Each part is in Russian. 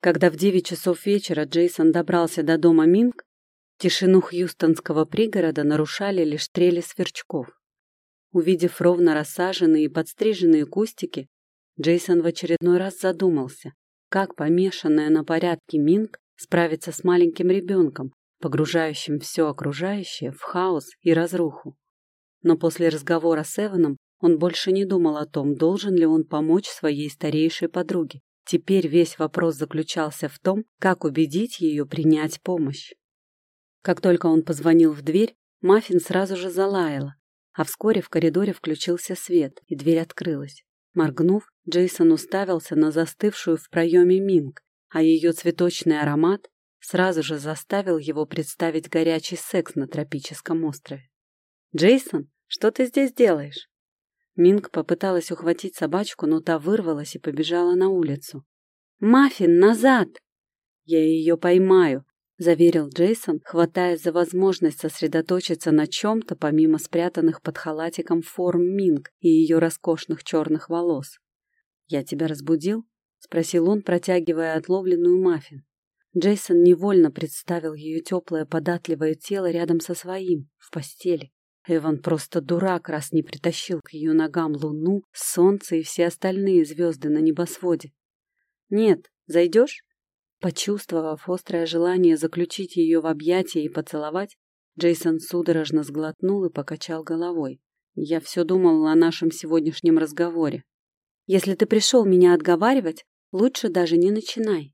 Когда в девять часов вечера Джейсон добрался до дома Минг, тишину хьюстонского пригорода нарушали лишь трели сверчков. Увидев ровно рассаженные и подстриженные кустики, Джейсон в очередной раз задумался, как помешанная на порядке Минг справится с маленьким ребенком, погружающим все окружающее в хаос и разруху. Но после разговора с Эваном он больше не думал о том, должен ли он помочь своей старейшей подруге. Теперь весь вопрос заключался в том, как убедить ее принять помощь. Как только он позвонил в дверь, Маффин сразу же залаяла, а вскоре в коридоре включился свет, и дверь открылась. Моргнув, Джейсон уставился на застывшую в проеме Минг, а ее цветочный аромат сразу же заставил его представить горячий секс на тропическом острове. «Джейсон, что ты здесь делаешь?» Минг попыталась ухватить собачку, но та вырвалась и побежала на улицу. «Маффин, назад!» «Я ее поймаю», — заверил Джейсон, хватаясь за возможность сосредоточиться на чем-то, помимо спрятанных под халатиком форм Минг и ее роскошных черных волос. «Я тебя разбудил?» — спросил он, протягивая отловленную маффин. Джейсон невольно представил ее теплое податливое тело рядом со своим, в постели. Эван просто дурак, раз не притащил к ее ногам луну, солнце и все остальные звезды на небосводе. «Нет, зайдешь?» Почувствовав острое желание заключить ее в объятия и поцеловать, Джейсон судорожно сглотнул и покачал головой. «Я все думал о нашем сегодняшнем разговоре. Если ты пришел меня отговаривать, лучше даже не начинай».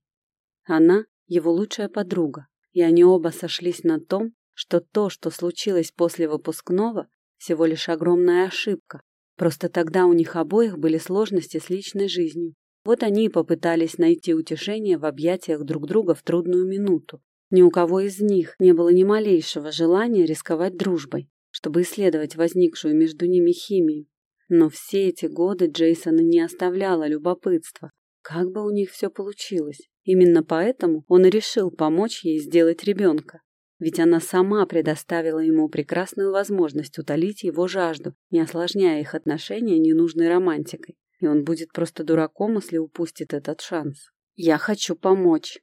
Она — его лучшая подруга, и они оба сошлись на том, что то, что случилось после выпускного, всего лишь огромная ошибка. Просто тогда у них обоих были сложности с личной жизнью. Вот они и попытались найти утешение в объятиях друг друга в трудную минуту. Ни у кого из них не было ни малейшего желания рисковать дружбой, чтобы исследовать возникшую между ними химию. Но все эти годы Джейсона не оставляло любопытства. Как бы у них все получилось? Именно поэтому он и решил помочь ей сделать ребенка. Ведь она сама предоставила ему прекрасную возможность утолить его жажду, не осложняя их отношения ненужной романтикой. И он будет просто дураком, если упустит этот шанс. «Я хочу помочь».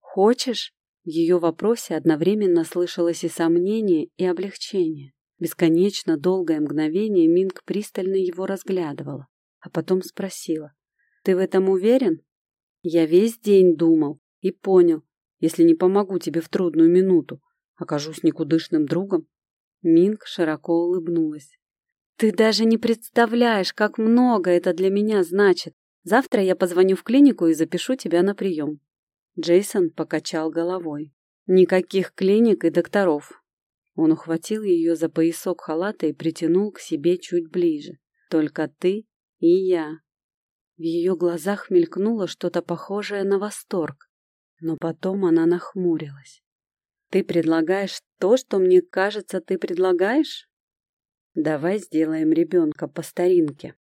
«Хочешь?» В ее вопросе одновременно слышалось и сомнение, и облегчение. Бесконечно долгое мгновение Минг пристально его разглядывала, а потом спросила. «Ты в этом уверен?» «Я весь день думал и понял, если не помогу тебе в трудную минуту, окажусь никудышным другом?» Минг широко улыбнулась. «Ты даже не представляешь, как много это для меня значит. Завтра я позвоню в клинику и запишу тебя на прием». Джейсон покачал головой. «Никаких клиник и докторов». Он ухватил ее за поясок халата и притянул к себе чуть ближе. «Только ты и я». В ее глазах мелькнуло что-то похожее на восторг. Но потом она нахмурилась. «Ты предлагаешь то, что мне кажется, ты предлагаешь?» «Давай сделаем ребенка по старинке»,